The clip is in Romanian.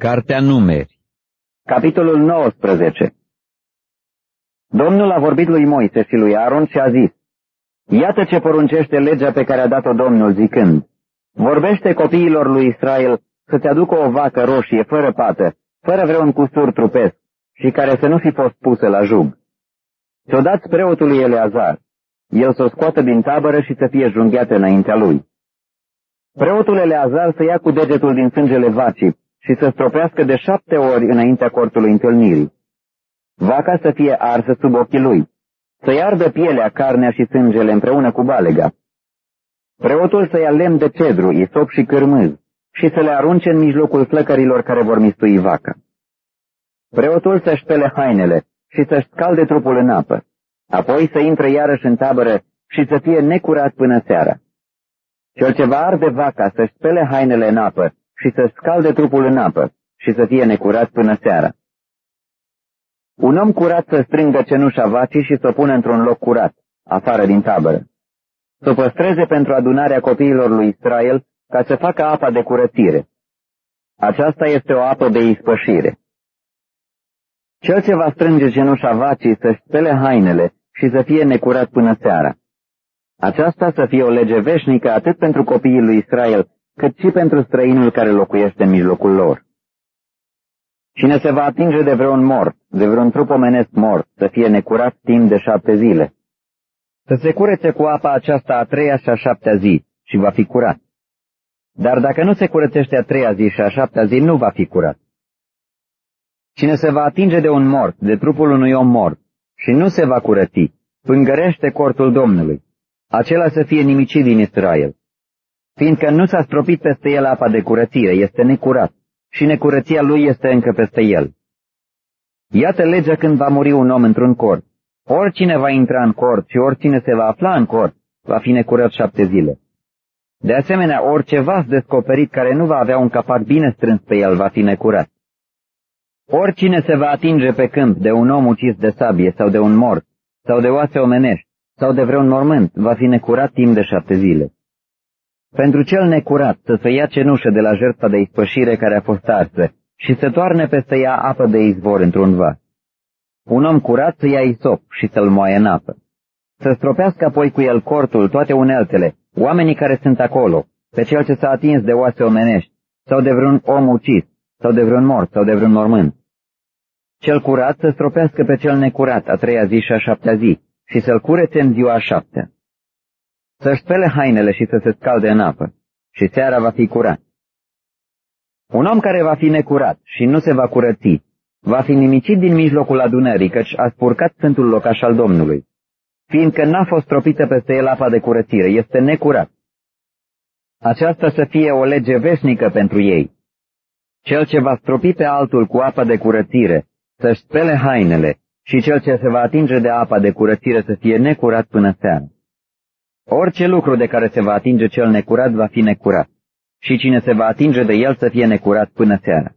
Cartea Numeri Capitolul 19 Domnul a vorbit lui Moise și lui Aaron și a zis, Iată ce poruncește legea pe care a dat-o Domnul zicând, Vorbește copiilor lui Israel să-ți aducă o vacă roșie, fără pată, fără vreun cusur trupesc și care să nu fi fost pusă la jug. Ți-o dați preotului Eleazar, el să o scoată din tabără și să fie junghiată înaintea lui. Preotul Eleazar să ia cu degetul din sângele vacii și să stropească de șapte ori înaintea cortului întâlnirii. Vaca să fie arsă sub ochii lui, să-i ardă pielea, carnea și sângele împreună cu balega. Preotul să ia lemn de cedru, isop și cârmâz și să le arunce în mijlocul flăcărilor care vor mistui vaca. Preotul să-și pele hainele și să-și scalde trupul în apă, apoi să intre iarăși în tabără și să fie necurat până seara. Cel ce va arde vaca să-și spele hainele în apă și să scalde trupul în apă și să fie necurat până seara. Un om curat să strângă cenușa vacii și să o pună într-un loc curat, afară din tabără. Să o păstreze pentru adunarea copiilor lui Israel ca să facă apa de curățire. Aceasta este o apă de ispășire. Cel ce va strânge cenușa vacii să-și spele hainele și să fie necurat până seara. Aceasta să fie o lege veșnică atât pentru copiii lui Israel, cât și pentru străinul care locuiește în mijlocul lor. Cine se va atinge de vreun mort, de vreun trup omenesc mort, să fie necurat timp de șapte zile. Să se curețe cu apa aceasta a treia și a șaptea zi și va fi curat. Dar dacă nu se curățește a treia zi și a șaptea zi, nu va fi curat. Cine se va atinge de un mort, de trupul unui om mort, și nu se va curăți, pângărește cortul Domnului, acela să fie nimicit din Israel fiindcă nu s-a stropit peste el apa de curățire, este necurat, și necurăția lui este încă peste el. Iată legea când va muri un om într-un cort. Oricine va intra în cort și oricine se va afla în cort, va fi necurat șapte zile. De asemenea, orice vas descoperit care nu va avea un capac bine strâns pe el va fi necurat. Oricine se va atinge pe câmp de un om ucis de sabie sau de un mort, sau de oase omenești, sau de vreun mormânt, va fi necurat timp de șapte zile. Pentru cel necurat să se ia cenușă de la jertfa de ispășire care a fost arsă și să toarne peste ea apă de izvor într-un vas. Un om curat să ia isop și să-l moaie în apă. Să stropească apoi cu el cortul toate uneltele, oamenii care sunt acolo, pe cel ce s-a atins de oase omenești, sau de vreun om ucis, sau de vreun mort, sau de vreun mormânt. Cel curat să stropească pe cel necurat a treia zi și a șaptea zi și să-l curețe în ziua a șaptea să-și spele hainele și să se scalde în apă, și seara va fi curat. Un om care va fi necurat și nu se va curăți, va fi nimicit din mijlocul adunării, căci a spurcat Sfântul locaș al Domnului, fiindcă n-a fost tropită peste el apa de curățire, este necurat. Aceasta să fie o lege veșnică pentru ei. Cel ce va stropi pe altul cu apa de curățire, să-și spele hainele, și cel ce se va atinge de apa de curățire să fie necurat până seara. Orice lucru de care se va atinge cel necurat va fi necurat, și cine se va atinge de el să fie necurat până seara.